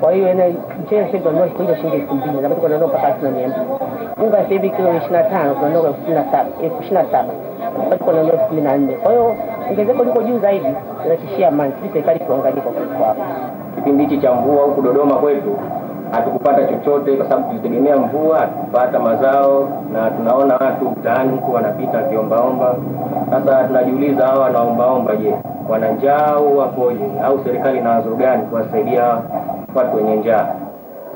Kwa hiyo ina mchele sasa tunanunua kuja shilingi elfu mbili na bado tunanunua mpaka elfu na mia mbili. Unga sasa hivi kilo ishirini na tano tunanunua elfu na saba elfu ishirini na saba bado tunanunua elfu kumi na nne. Kwa hiyo ongezeko liko juu zaidi, inatishia amani. Sisi serikali tuangalie kwa kwao. Kipindi hichi cha mvua huku Dodoma kwetu hatukupata chochote, kwa sababu tulitegemea mvua, hatukupata mazao, na tunaona watu mtaani huku wanapita wakiombaomba. Sasa tunajiuliza hawa wanaombaomba, je, wana njaa au wapoje? Au serikali ina wazo gani kuwasaidia watu wenye njaa?